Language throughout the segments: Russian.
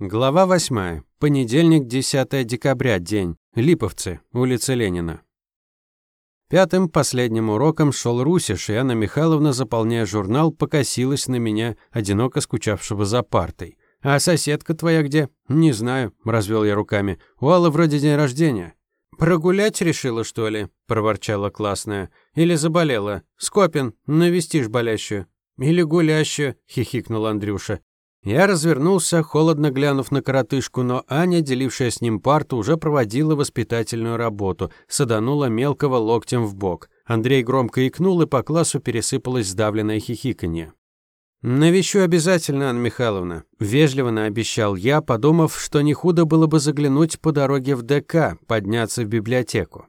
Глава 8. Понедельник, 10 декабря, день. Липовцы, улица Ленина. Пятым последним уроком шел Русиш, и Анна Михайловна, заполняя журнал, покосилась на меня, одиноко скучавшего за партой. «А соседка твоя где?» «Не знаю», — развел я руками. «У Аллы вроде день рождения». «Прогулять решила, что ли?» — проворчала классная. «Или заболела? Скопин, навестишь болящую». «Или гулящую», — хихикнул Андрюша. Я развернулся, холодно глянув на коротышку, но Аня, делившая с ним парту, уже проводила воспитательную работу, саданула мелкого локтем в бок. Андрей громко икнул, и по классу пересыпалось сдавленное хихиканье. «Навещу обязательно, Анна Михайловна», — вежливо наобещал я, подумав, что не худо было бы заглянуть по дороге в ДК, подняться в библиотеку.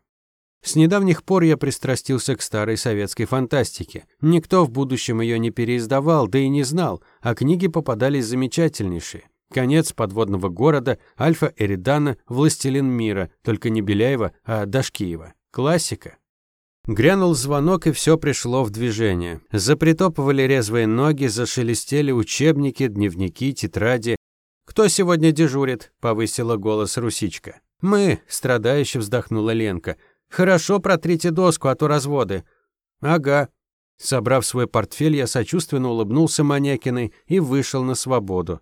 С недавних пор я пристрастился к старой советской фантастике. Никто в будущем ее не переиздавал, да и не знал, а книги попадались замечательнейшие. «Конец подводного города», «Альфа Эридана», «Властелин мира», только не Беляева, а Дашкиева. Классика. Грянул звонок, и все пришло в движение. Запритопывали резвые ноги, зашелестели учебники, дневники, тетради. «Кто сегодня дежурит?» — повысила голос Русичка. «Мы», — страдающе вздохнула Ленка. Хорошо протрите доску, а то разводы. Ага. Собрав свой портфель, я сочувственно улыбнулся Манекиной и вышел на свободу.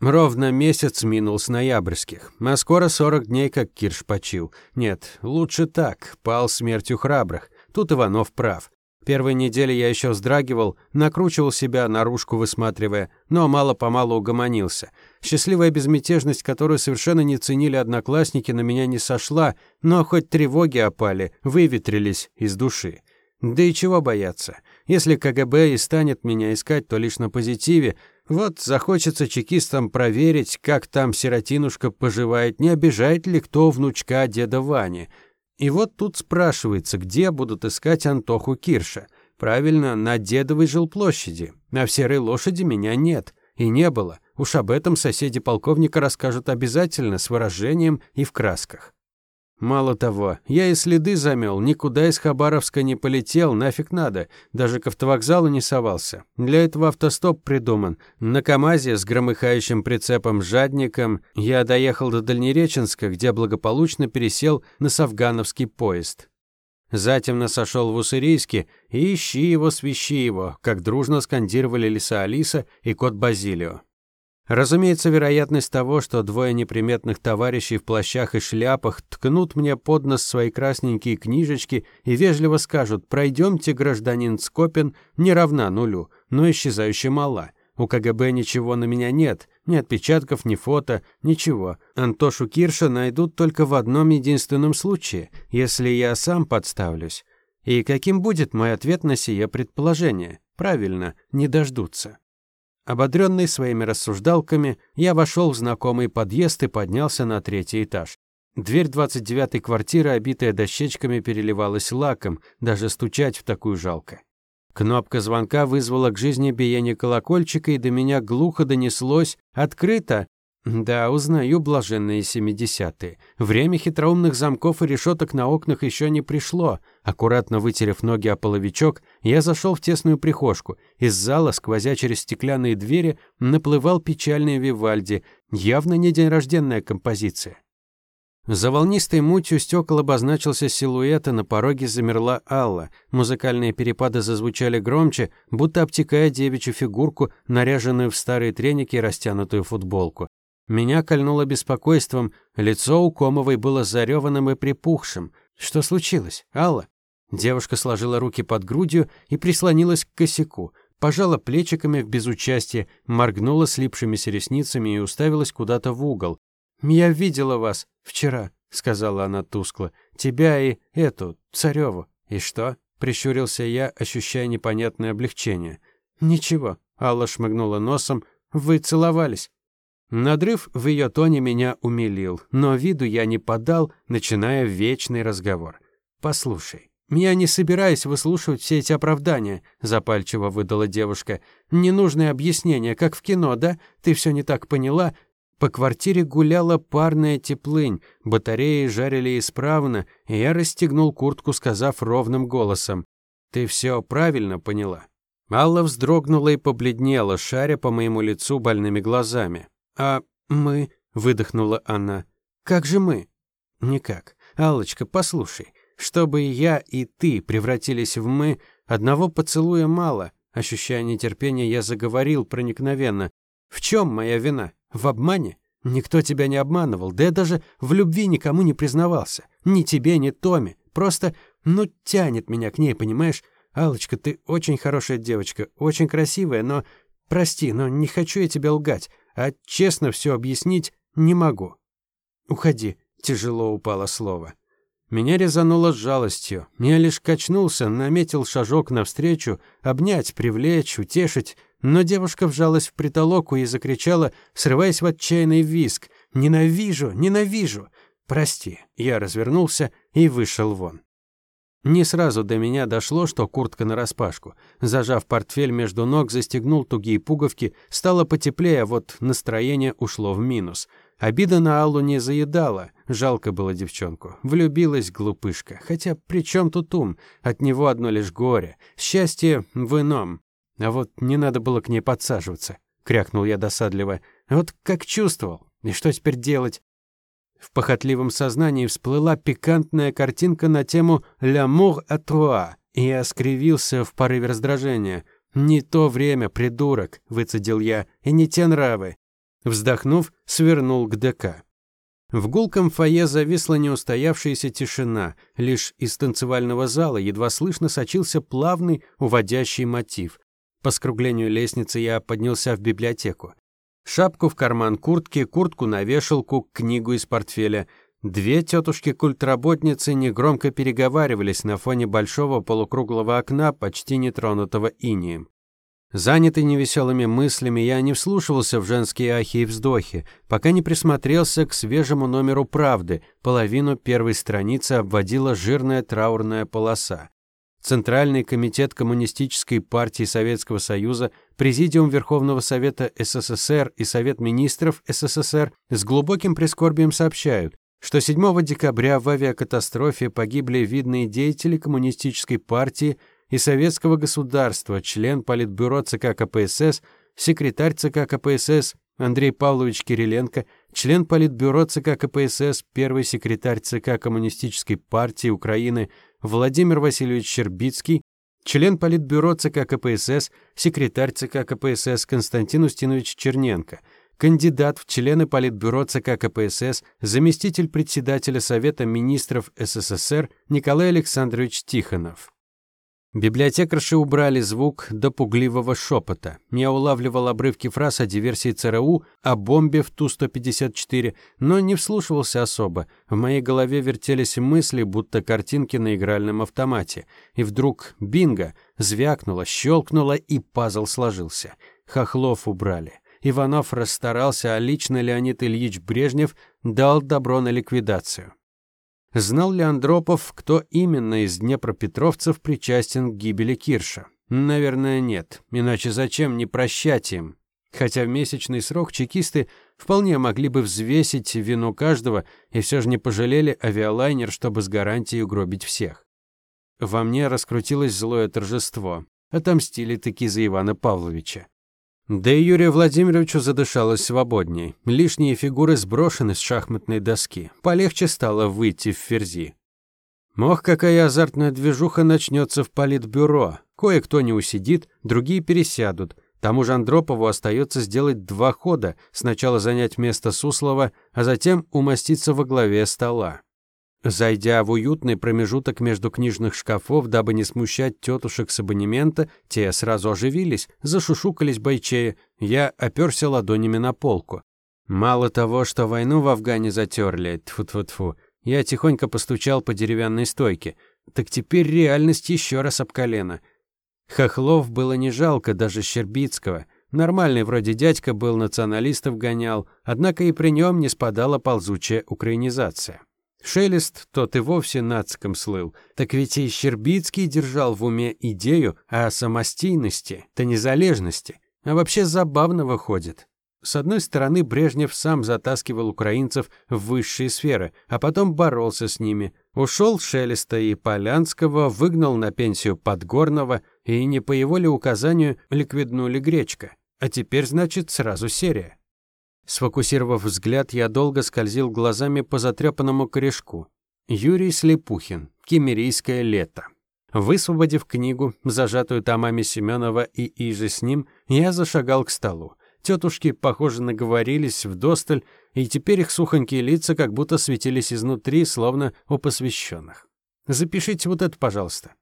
Ровно месяц минул с ноябрьских, а скоро сорок дней, как Кирш почил. Нет, лучше так, пал смертью храбрых. Тут Иванов прав. Первой недели я еще вздрагивал, накручивал себя, наружку высматривая, но мало-помалу угомонился. Счастливая безмятежность, которую совершенно не ценили одноклассники, на меня не сошла, но хоть тревоги опали, выветрились из души. Да и чего бояться? Если КГБ и станет меня искать, то лишь на позитиве. Вот захочется чекистам проверить, как там сиротинушка поживает, не обижает ли кто внучка деда Вани. И вот тут спрашивается, где будут искать Антоху Кирша. Правильно, на Дедовой жилплощади. А в серой лошади меня нет. И не было. Уж об этом соседи полковника расскажут обязательно, с выражением и в красках. Мало того, я и следы замел, никуда из Хабаровска не полетел, нафиг надо, даже к автовокзалу не совался. Для этого автостоп придуман. На КамАЗе с громыхающим прицепом-жадником я доехал до Дальнереченска, где благополучно пересел на Савгановский поезд. Затем сошел в Уссурийске ищи его, свищи его, как дружно скандировали Лиса Алиса и кот Базилио. Разумеется, вероятность того, что двое неприметных товарищей в плащах и шляпах ткнут мне под нос свои красненькие книжечки и вежливо скажут «Пройдемте, гражданин Скопин», не равна нулю, но исчезающе мала. У КГБ ничего на меня нет, ни отпечатков, ни фото, ничего. Антошу Кирша найдут только в одном единственном случае, если я сам подставлюсь. И каким будет мой ответ на сие предположение? Правильно, не дождутся. Ободренный своими рассуждалками, я вошел в знакомый подъезд и поднялся на третий этаж. Дверь 29-й квартиры, обитая дощечками, переливалась лаком, даже стучать в такую жалко. Кнопка звонка вызвала к жизни биение колокольчика, и до меня глухо донеслось «Открыто!» Да, узнаю блаженные семидесятые. Время хитроумных замков и решеток на окнах еще не пришло. Аккуратно вытерев ноги о половичок, я зашел в тесную прихожку. Из зала, сквозя через стеклянные двери, наплывал печальный Вивальди. Явно не день рожденная композиция. За волнистой мутью стекол обозначился силуэт, и на пороге замерла Алла. Музыкальные перепады зазвучали громче, будто обтекая девичью фигурку, наряженную в старые треники и растянутую футболку. Меня кольнуло беспокойством, лицо у Комовой было зареванным и припухшим. Что случилось, Алла? Девушка сложила руки под грудью и прислонилась к косяку, пожала плечиками в безучастие, моргнула слипшимися ресницами и уставилась куда-то в угол. «Я видела вас вчера», — сказала она тускло. «Тебя и эту, Цареву». «И что?» — прищурился я, ощущая непонятное облегчение. «Ничего», — Алла шмыгнула носом. «Вы целовались». Надрыв в ее тоне меня умилил, но виду я не подал, начиная вечный разговор. «Послушай, я не собираюсь выслушивать все эти оправдания», запальчиво выдала девушка. «Ненужные объяснения, как в кино, да? Ты все не так поняла?» По квартире гуляла парная теплынь, батареи жарили исправно, и я расстегнул куртку, сказав ровным голосом. «Ты все правильно поняла?» Алла вздрогнула и побледнела, шаря по моему лицу больными глазами. «А «Мы...» — выдохнула она. «Как же мы?» «Никак. Аллочка, послушай. Чтобы я и ты превратились в «мы», одного поцелуя мало». Ощущая нетерпение, я заговорил проникновенно. «В чем моя вина? В обмане? Никто тебя не обманывал, да я даже в любви никому не признавался. Ни тебе, ни Томе. Просто, ну, тянет меня к ней, понимаешь? Алочка, ты очень хорошая девочка, очень красивая, но... Прости, но не хочу я тебя лгать, а честно все объяснить не могу. Уходи, тяжело упало слово. Меня резануло с жалостью. Я лишь качнулся, наметил шажок навстречу, обнять, привлечь, утешить, но девушка вжалась в притолоку и закричала, срываясь в отчаянный визг. «Ненавижу! Ненавижу!» «Прости». Я развернулся и вышел вон. Не сразу до меня дошло, что куртка нараспашку. Зажав портфель между ног, застегнул тугие пуговки, стало потеплее, а вот настроение ушло в минус. Обида на Аллу не заедала, жалко было девчонку. Влюбилась глупышка. Хотя при чем тут ум? От него одно лишь горе. Счастье в ином. А вот не надо было к ней подсаживаться, крякнул я досадливо. Вот как чувствовал. И что теперь делать? В похотливом сознании всплыла пикантная картинка на тему «L'amour à toi», и я скривился в порыве раздражения. «Не то время, придурок», — выцедил я, — «и не те нравы». Вздохнув, свернул к ДК. В гулком фойе зависла неустоявшаяся тишина. Лишь из танцевального зала едва слышно сочился плавный, уводящий мотив. По скруглению лестницы я поднялся в библиотеку. Шапку в карман куртки, куртку на вешалку, книгу из портфеля. Две тетушки-культработницы негромко переговаривались на фоне большого полукруглого окна, почти нетронутого инием. Занятый невеселыми мыслями, я не вслушивался в женские ахи и вздохи, пока не присмотрелся к свежему номеру «Правды». Половину первой страницы обводила жирная траурная полоса. Центральный комитет Коммунистической партии Советского Союза, Президиум Верховного Совета СССР и Совет министров СССР с глубоким прискорбием сообщают, что 7 декабря в авиакатастрофе погибли видные деятели Коммунистической партии и Советского государства, член Политбюро ЦК КПСС, секретарь ЦК КПСС Андрей Павлович Кириленко, член Политбюро ЦК КПСС, первый секретарь ЦК Коммунистической партии Украины Владимир Васильевич Щербицкий, член Политбюро ЦК КПСС, секретарь ЦК КПСС Константин Устинович Черненко, кандидат в члены Политбюро ЦК КПСС, заместитель председателя Совета министров СССР Николай Александрович Тихонов. Библиотекарши убрали звук до пугливого шепота. Я улавливал обрывки фраз о диверсии ЦРУ, о бомбе в Ту-154, но не вслушивался особо. В моей голове вертелись мысли, будто картинки на игральном автомате. И вдруг бинго! Звякнуло, щелкнуло, и пазл сложился. Хохлов убрали. Иванов расстарался, а лично Леонид Ильич Брежнев дал добро на ликвидацию. Знал ли Андропов, кто именно из днепропетровцев причастен к гибели Кирша? Наверное, нет. Иначе зачем не прощать им? Хотя в месячный срок чекисты вполне могли бы взвесить вину каждого и все же не пожалели авиалайнер, чтобы с гарантией угробить всех. Во мне раскрутилось злое торжество. Отомстили таки за Ивана Павловича. Да и Юрию Владимировичу задышалось свободней. Лишние фигуры сброшены с шахматной доски. Полегче стало выйти в ферзи. Ох, какая азартная движуха начнется в политбюро. Кое-кто не усидит, другие пересядут. Тому же Андропову остается сделать два хода. Сначала занять место Суслова, а затем умоститься во главе стола. Зайдя в уютный промежуток между книжных шкафов, дабы не смущать тетушек с абонемента, те сразу оживились, зашушукались бойчея, я оперся ладонями на полку. Мало того, что войну в Афгане затерли, тфу-тфу-тфу, я тихонько постучал по деревянной стойке. Так теперь реальность еще раз об колено. Хохлов было не жалко, даже Щербицкого. Нормальный вроде дядька был, националистов гонял, однако и при нем не спадала ползучая украинизация. Шелест тот и вовсе нациком слыл. Так ведь и Щербицкий держал в уме идею о самостийности, то незалежности. А вообще забавно выходит. С одной стороны, Брежнев сам затаскивал украинцев в высшие сферы, а потом боролся с ними. Ушел Шелеста и Полянского, выгнал на пенсию Подгорного, и не по его ли указанию ликвиднули Гречка. А теперь, значит, сразу серия. Сфокусировав взгляд, я долго скользил глазами по затрепанному корешку. Юрий Слепухин. Кемерийское лето. Высвободив книгу, зажатую томами Семенова и иже с ним, я зашагал к столу. Тетушки, похоже, наговорились вдосталь, и теперь их сухонькие лица как будто светились изнутри, словно у посвященных. Запишите вот это, пожалуйста.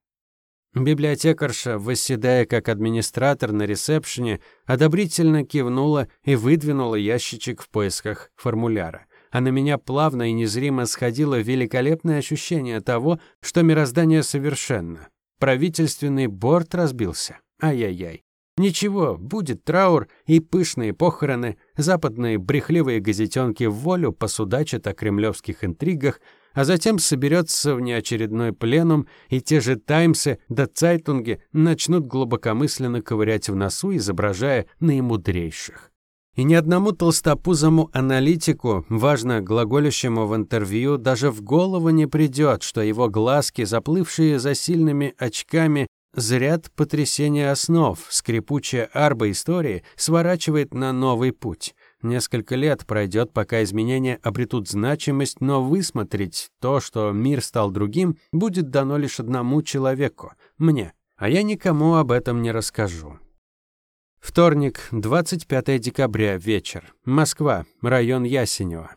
Библиотекарша, восседая как администратор на ресепшене, одобрительно кивнула и выдвинула ящичек в поисках формуляра. А на меня плавно и незримо сходило великолепное ощущение того, что мироздание совершенно. Правительственный борт разбился. Ай-яй-яй. Ничего, будет траур и пышные похороны, западные брехливые газетенки в волю посудачат о кремлевских интригах, а затем соберется внеочередной пленум, и те же «Таймсы» да «Цайтунги» начнут глубокомысленно ковырять в носу, изображая наимудрейших. И ни одному толстопузому аналитику, важно глаголящему в интервью, даже в голову не придет, что его глазки, заплывшие за сильными очками, зряд потрясения основ, скрипучая арба истории сворачивает на новый путь. Несколько лет пройдет, пока изменения обретут значимость, но высмотреть то, что мир стал другим, будет дано лишь одному человеку — мне. А я никому об этом не расскажу. Вторник, 25 декабря, вечер. Москва, район Ясенева.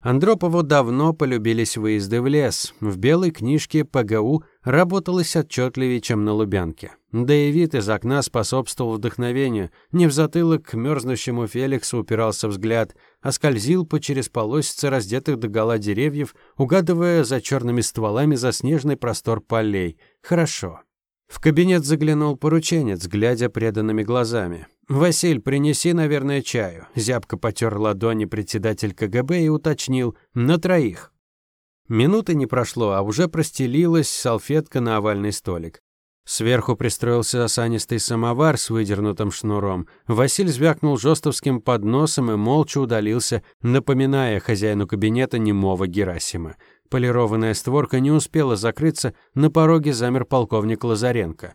Андропову давно полюбились выезды в лес. В белой книжке ПГУ работалось отчетливее, чем на Лубянке. Да и вид из окна способствовал вдохновению. Не в затылок к мерзнущему Феликсу упирался взгляд, а скользил по через полосице раздетых догола деревьев, угадывая за черными стволами заснеженный простор полей. Хорошо. В кабинет заглянул порученец, глядя преданными глазами. «Василь, принеси, наверное, чаю». Зябко потер ладони председатель КГБ и уточнил. «На троих». Минуты не прошло, а уже простелилась салфетка на овальный столик. Сверху пристроился осанистый самовар с выдернутым шнуром. Василь звякнул жестовским подносом и молча удалился, напоминая хозяину кабинета немого Герасима. Полированная створка не успела закрыться, на пороге замер полковник Лазаренко.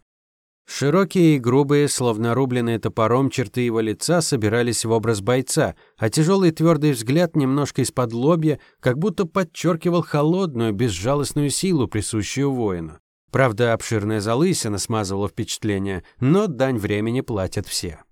Широкие и грубые, словно рубленные топором, черты его лица собирались в образ бойца, а тяжелый твердый взгляд немножко из-под лобья как будто подчеркивал холодную, безжалостную силу, присущую воину. Правда, обширная залысина смазывала впечатление, но дань времени платят все.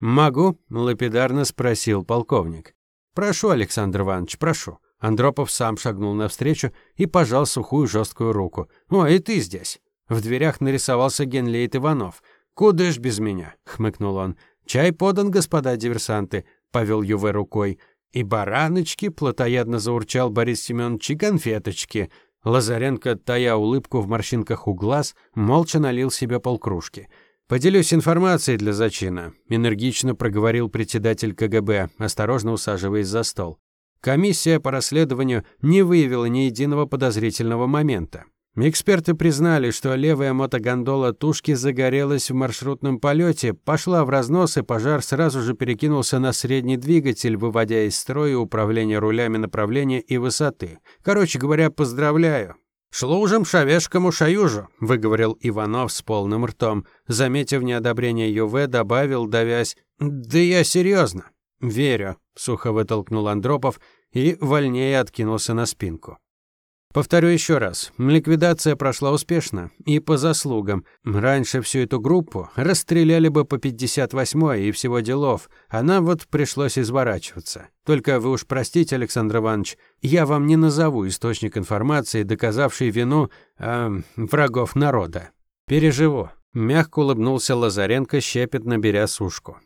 «Могу?» — лапидарно спросил полковник. «Прошу, Александр Иванович, прошу». Андропов сам шагнул навстречу и пожал сухую жесткую руку. «О, и ты здесь!» В дверях нарисовался генлейт Иванов. «Куда ж без меня?» — хмыкнул он. «Чай подан, господа диверсанты», — повел Юве рукой. «И бараночки», — плотоядно заурчал Борис Семенович, и конфеточки. Лазаренко, тая улыбку в морщинках у глаз, молча налил себе полкружки. «Поделюсь информацией для зачина», — энергично проговорил председатель КГБ, осторожно усаживаясь за стол. Комиссия по расследованию не выявила ни единого подозрительного момента. Эксперты признали, что левая мотогондола тушки загорелась в маршрутном полете, пошла в разнос, и пожар сразу же перекинулся на средний двигатель, выводя из строя управление рулями направления и высоты. Короче говоря, поздравляю. «Служим шавешкому шаюжу», — выговорил Иванов с полным ртом. Заметив неодобрение ЮВ, добавил, давясь, «Да я серьезно». «Верю», — сухо вытолкнул Андропов и вольнее откинулся на спинку. Повторю еще раз, ликвидация прошла успешно и по заслугам. Раньше всю эту группу расстреляли бы по 58-й и всего делов, а нам вот пришлось изворачиваться. Только вы уж простите, Александр Иванович, я вам не назову источник информации, доказавший вину э, врагов народа. Переживу. Мягко улыбнулся Лазаренко, щепетно беря сушку.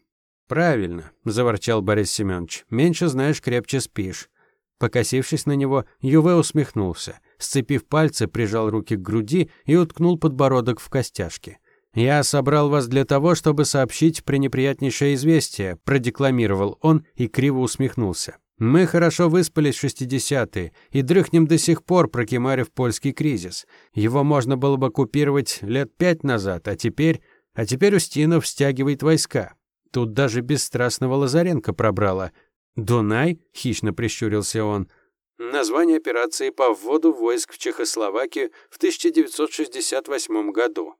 «Правильно», — заворчал Борис Семенович. «Меньше знаешь, крепче спишь». Покосившись на него, Юве усмехнулся. Сцепив пальцы, прижал руки к груди и уткнул подбородок в костяшки. «Я собрал вас для того, чтобы сообщить пренеприятнейшее известие», продекламировал он и криво усмехнулся. «Мы хорошо выспались в шестидесятые и дрыхнем до сих пор, прокимарив польский кризис. Его можно было бы купировать лет пять назад, а теперь... А теперь Устинов стягивает войска. Тут даже бесстрастного Лазаренко пробрало. «Дунай?» — хищно прищурился он. Название операции по вводу войск в Чехословакию в 1968 году.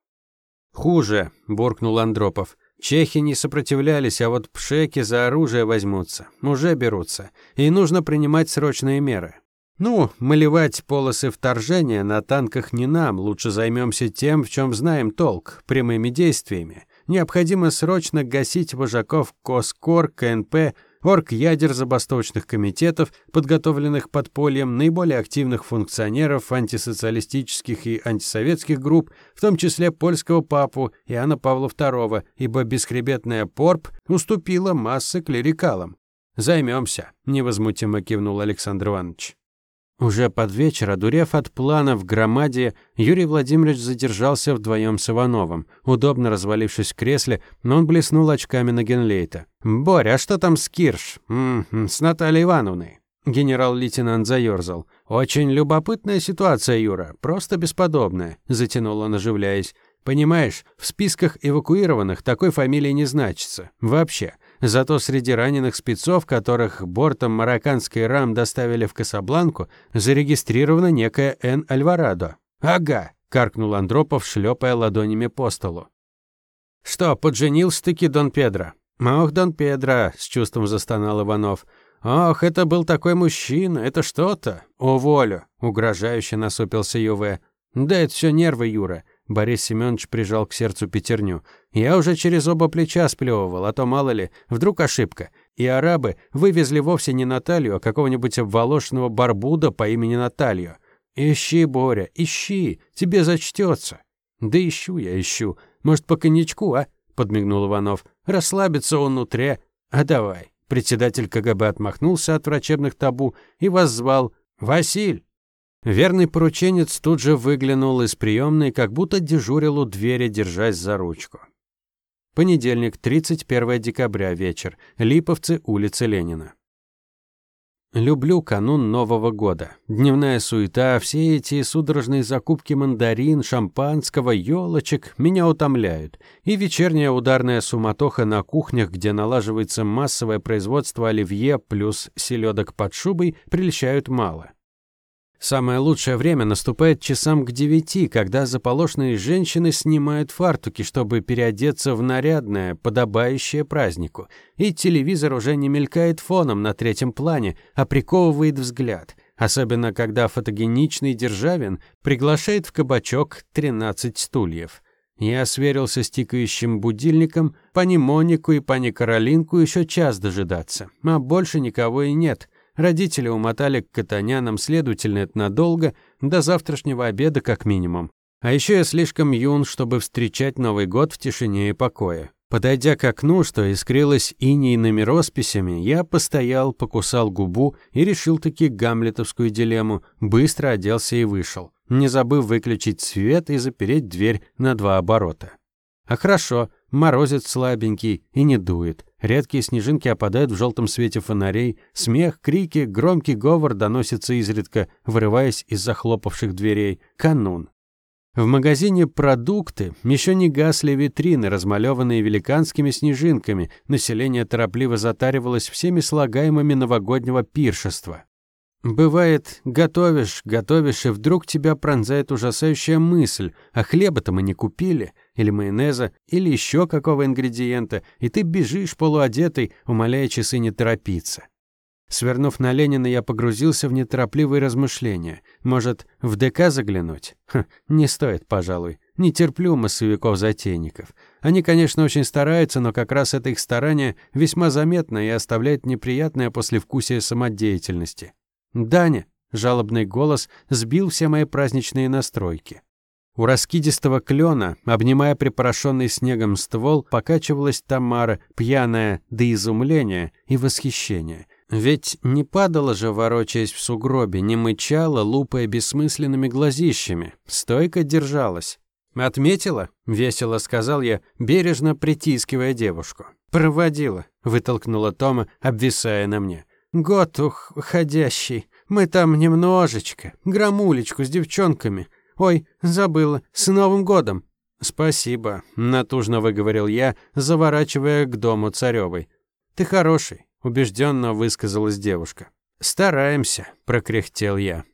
«Хуже», — буркнул Андропов. Чехи не сопротивлялись, а вот пшеки за оружие возьмутся. Уже берутся. И нужно принимать срочные меры. Ну, малевать полосы вторжения на танках не нам, лучше займемся тем, в чем знаем толк, прямыми действиями. Необходимо срочно гасить вожаков КОСКОР, КНП, орг-ядер забастовочных комитетов, подготовленных подпольем, наиболее активных функционеров антисоциалистических и антисоветских групп, в том числе польского папу Иоанна Павла II, ибо бесхребетная порп уступила массы клерикалам. «Займемся», — невозмутимо кивнул Александр Иванович. Уже под вечер, одурев от плана в громаде, Юрий Владимирович задержался вдвоем с Ивановым, удобно развалившись в кресле, но он блеснул очками на Генлейта. «Боря, а что там с Кирш? М -м, с Натальей Ивановной?» Генерал-лейтенант заёрзал. «Очень любопытная ситуация, Юра, просто бесподобная», — затянул он, оживляясь. «Понимаешь, в списках эвакуированных такой фамилии не значится. Вообще. Зато среди раненых спецов, которых бортом марокканской РАМ доставили в Касабланку, зарегистрирована некая Н. Альварадо. «Ага», — каркнул Андропов, шлепая ладонями по столу. «Что, подженился-таки Дон Педро?» «Ох, Дон Педро», — с чувством застонал Иванов. «Ох, это был такой мужчина, это что-то!» «Уволю!» — угрожающе насупился Юве. «Да это все нервы, Юра. Борис Семенович прижал к сердцу пятерню. «Я уже через оба плеча сплевывал, а то, мало ли, вдруг ошибка. И арабы вывезли вовсе не Наталью, а какого-нибудь обволошенного барбуда по имени Наталью. Ищи, Боря, ищи, тебе зачтется». «Да ищу я, ищу. Может, по коньячку, а?» — подмигнул Иванов. «Расслабиться он внутри. А давай». Председатель КГБ отмахнулся от врачебных табу и воззвал. «Василь!» Верный порученец тут же выглянул из приемной, как будто дежурил у двери, держась за ручку. Понедельник, 31 декабря, вечер. Липовцы, улица Ленина. Люблю канун Нового года. Дневная суета, все эти судорожные закупки мандарин, шампанского, елочек меня утомляют. И вечерняя ударная суматоха на кухнях, где налаживается массовое производство оливье плюс селедок под шубой, прельщают мало. Самое лучшее время наступает часам к девяти, когда заполошенные женщины снимают фартуки, чтобы переодеться в нарядное, подобающее празднику. И телевизор уже не мелькает фоном на третьем плане, а приковывает взгляд. Особенно, когда фотогеничный Державин приглашает в кабачок 13 стульев. Я сверился с тикающим будильником, пани Монику и пани Каролинку еще час дожидаться, а больше никого и нет — Родители умотали к катанянам, следовательно, это надолго, до завтрашнего обеда как минимум. А еще я слишком юн, чтобы встречать Новый год в тишине и покое. Подойдя к окну, что искрилось инейными росписями, я постоял, покусал губу и решил таки гамлетовскую дилемму, быстро оделся и вышел, не забыв выключить свет и запереть дверь на два оборота. А хорошо, морозец слабенький и не дует. Редкие снежинки опадают в желтом свете фонарей, смех, крики, громкий говор доносится изредка, вырываясь из захлопавших дверей. Канун. В магазине «Продукты» еще не гасли витрины, размалеванные великанскими снежинками. Население торопливо затаривалось всеми слагаемыми новогоднего пиршества. Бывает, готовишь, готовишь, и вдруг тебя пронзает ужасающая мысль, а хлеба-то мы не купили, или майонеза, или еще какого ингредиента, и ты бежишь полуодетый, умоляя часы не торопиться. Свернув на Ленина, я погрузился в неторопливые размышления. Может, в ДК заглянуть? Ха, не стоит, пожалуй. Не терплю массовиков-затейников. Они, конечно, очень стараются, но как раз это их старание весьма заметно и оставляет неприятное послевкусие самодеятельности. «Даня!» — жалобный голос сбил все мои праздничные настройки. У раскидистого клена, обнимая припорошенный снегом ствол, покачивалась Тамара, пьяная до изумления и восхищения. Ведь не падала же, ворочаясь в сугробе, не мычала, лупая бессмысленными глазищами. Стойко держалась. «Отметила?» — весело сказал я, бережно притискивая девушку. «Проводила», — вытолкнула Тома, обвисая на мне. Год уходящий. Мы там немножечко. Грамулечку с девчонками. Ой, забыла. С Новым годом. Спасибо, натужно выговорил я, заворачивая к дому царевой. Ты хороший, убежденно высказалась девушка. Стараемся, прокряхтел я.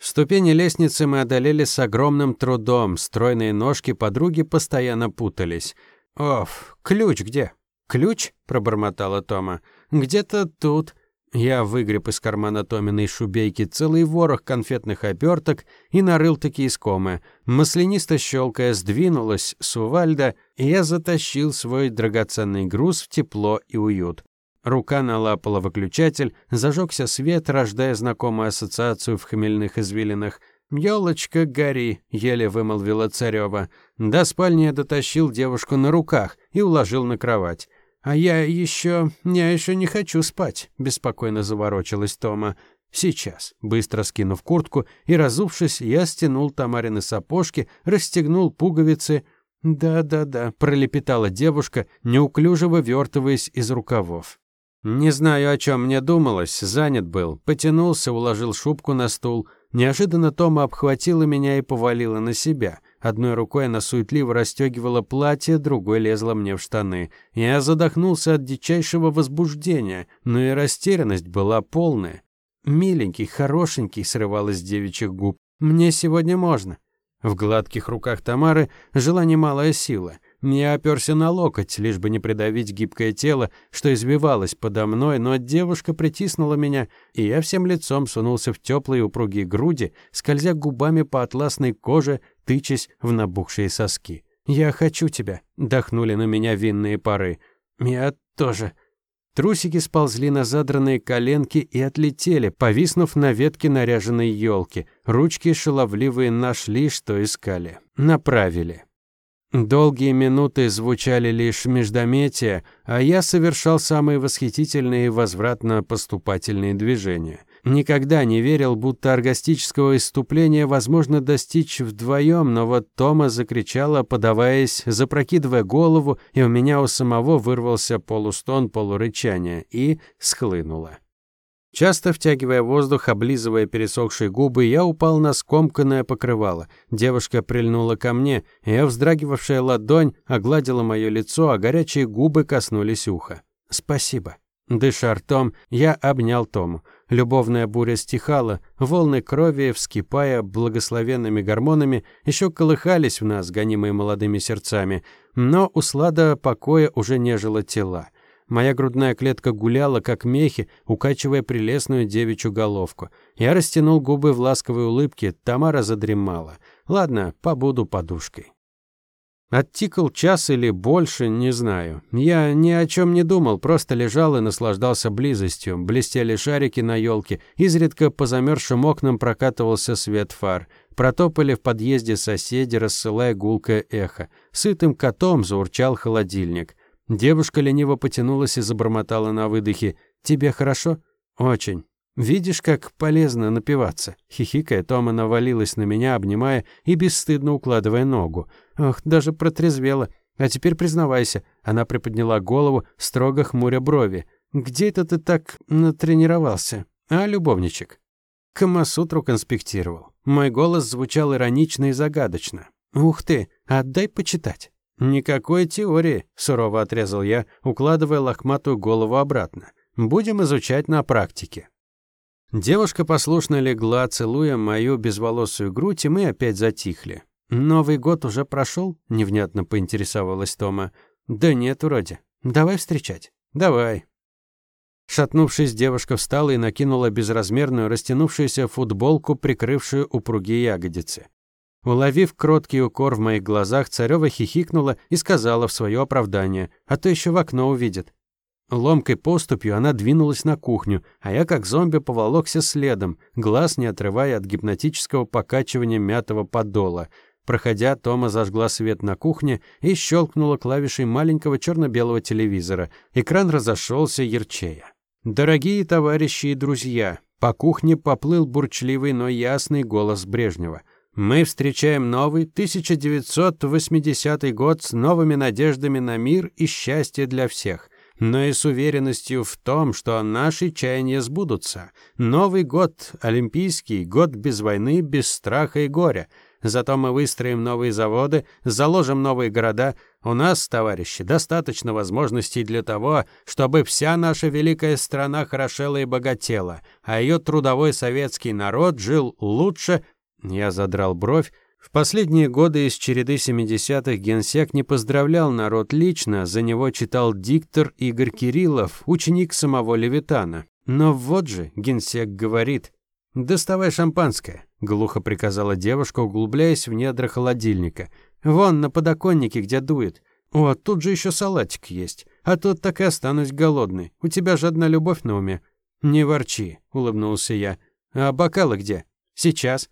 Ступени лестницы мы одолели с огромным трудом, стройные ножки подруги постоянно путались. «Оф, ключ где?» «Ключ?» – пробормотала Тома. «Где-то тут». Я выгреб из кармана Томиной шубейки целый ворох конфетных оберток и нарыл такие искомые. Маслянисто щелкая сдвинулась сувальда, и я затащил свой драгоценный груз в тепло и уют. Рука налапала выключатель, зажегся свет, рождая знакомую ассоциацию в хмельных извилинах. «Ёлочка, гори!» — еле вымолвила Царёва. До спальни я дотащил девушку на руках и уложил на кровать. «А я еще... я еще не хочу спать», — беспокойно заворочилась Тома. «Сейчас». Быстро скинув куртку и разувшись, я стянул Тамарины сапожки, расстегнул пуговицы. «Да-да-да», — пролепетала девушка, неуклюже вывертываясь из рукавов. Не знаю, о чем мне думалось, занят был. Потянулся, уложил шубку на стул. Неожиданно Тома обхватила меня и повалила на себя. Одной рукой она суетливо расстегивала платье, другой лезла мне в штаны. Я задохнулся от дичайшего возбуждения, но и растерянность была полная. «Миленький, хорошенький», — срывалась с девичьих губ. «Мне сегодня можно». В гладких руках Тамары жила немалая сила. Я оперся на локоть, лишь бы не придавить гибкое тело, что извивалось подо мной, но девушка притиснула меня, и я всем лицом сунулся в теплые упругие груди, скользя губами по атласной коже, тычась в набухшие соски. «Я хочу тебя», — дохнули на меня винные пары. «Я тоже». Трусики сползли на задранные коленки и отлетели, повиснув на ветке наряженной елки. Ручки шаловливые нашли, что искали. Направили. Долгие минуты звучали лишь междометия, а я совершал самые восхитительные возвратно-поступательные движения. Никогда не верил, будто оргастического иступления возможно достичь вдвоем, но вот Тома закричала, подаваясь, запрокидывая голову, и у меня у самого вырвался полустон полурычания и схлынула. Часто втягивая воздух, облизывая пересохшие губы, я упал на скомканное покрывало. Девушка прильнула ко мне, я, вздрагивавшая ладонь, огладила мое лицо, а горячие губы коснулись уха. «Спасибо». Дыша ртом, я обнял Тому. Любовная буря стихала, волны крови, вскипая благословенными гормонами, еще колыхались в нас, гонимые молодыми сердцами, но услада покоя уже нежила тела. Моя грудная клетка гуляла, как мехи, укачивая прелестную девичью головку. Я растянул губы в ласковой улыбке, Тамара задремала. Ладно, побуду подушкой. Оттикал час или больше, не знаю. Я ни о чем не думал, просто лежал и наслаждался близостью. Блестели шарики на елке, изредка по замерзшим окнам прокатывался свет фар. Протопали в подъезде соседи, рассылая гулкое эхо. Сытым котом заурчал холодильник. Девушка лениво потянулась и забормотала на выдохе. «Тебе хорошо?» «Очень. Видишь, как полезно напиваться?» Хихикая, Тома навалилась на меня, обнимая и бесстыдно укладывая ногу. «Ох, даже протрезвела. А теперь признавайся». Она приподняла голову, строго хмуря брови. «Где это ты так натренировался? А, любовничек?» Камасутру конспектировал. Мой голос звучал иронично и загадочно. «Ух ты, отдай почитать». «Никакой теории», — сурово отрезал я, укладывая лохматую голову обратно. «Будем изучать на практике». Девушка послушно легла, целуя мою безволосую грудь, и мы опять затихли. «Новый год уже прошел?» — невнятно поинтересовалась Тома. «Да нет, вроде. Давай встречать». «Давай». Шатнувшись, девушка встала и накинула безразмерную растянувшуюся футболку, прикрывшую упругие ягодицы. Уловив кроткий укор в моих глазах, Царёва хихикнула и сказала в свое оправдание, а то еще в окно увидит. Ломкой поступью она двинулась на кухню, а я как зомби поволокся следом, глаз не отрывая от гипнотического покачивания мятого подола. Проходя, Тома зажгла свет на кухне и щелкнула клавишей маленького черно-белого телевизора. Экран разошелся ярчея. «Дорогие товарищи и друзья!» По кухне поплыл бурчливый, но ясный голос Брежнева – мы встречаем новый 1980 год с новыми надеждами на мир и счастье для всех, но и с уверенностью в том, что наши чаяния сбудутся. Новый год олимпийский, год без войны, без страха и горя. Зато мы выстроим новые заводы, заложим новые города. У нас, товарищи, достаточно возможностей для того, чтобы вся наша великая страна хорошела и богатела, а ее трудовой советский народ жил лучше, я задрал бровь, В последние годы из череды 70-х генсек не поздравлял народ лично, за него читал диктор Игорь Кириллов, ученик самого Левитана. Но вот же, генсек говорит, «Доставай шампанское», — глухо приказала девушка, углубляясь в недра холодильника. «Вон, на подоконнике, где дует. О, тут же еще салатик есть. А тут так и останусь голодный. У тебя же одна любовь на уме». «Не ворчи», — улыбнулся я. «А бокалы где?» «Сейчас».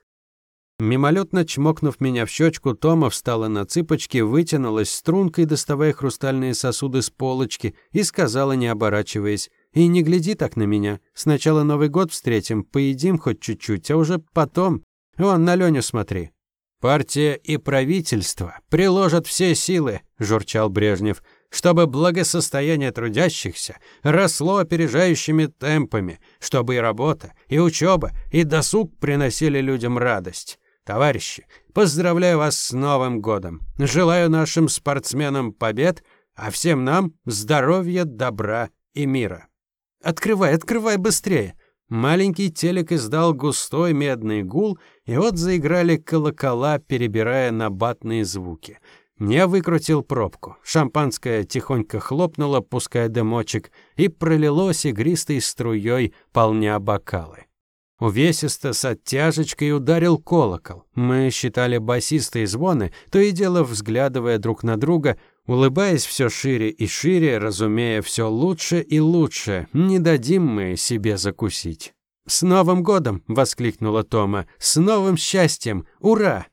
Мимолетно чмокнув меня в щечку, Тома встала на цыпочки, вытянулась стрункой, доставая хрустальные сосуды с полочки, и сказала, не оборачиваясь, «И не гляди так на меня. Сначала Новый год встретим, поедим хоть чуть-чуть, а уже потом... Вон, на Леню смотри». «Партия и правительство приложат все силы», – журчал Брежнев, «чтобы благосостояние трудящихся росло опережающими темпами, чтобы и работа, и учеба, и досуг приносили людям радость». Товарищи, поздравляю вас с Новым годом. Желаю нашим спортсменам побед, а всем нам здоровья, добра и мира. Открывай, открывай быстрее. Маленький телек издал густой медный гул, и вот заиграли колокола, перебирая набатные звуки. Я выкрутил пробку. Шампанское тихонько хлопнуло, пуская дымочек, и пролилось игристой струей, полня бокалы. Увесисто с оттяжечкой ударил колокол. Мы считали басистые звоны, то и дело взглядывая друг на друга, улыбаясь все шире и шире, разумея все лучше и лучше. Не дадим мы себе закусить. «С Новым годом!» — воскликнула Тома. «С новым счастьем! Ура!»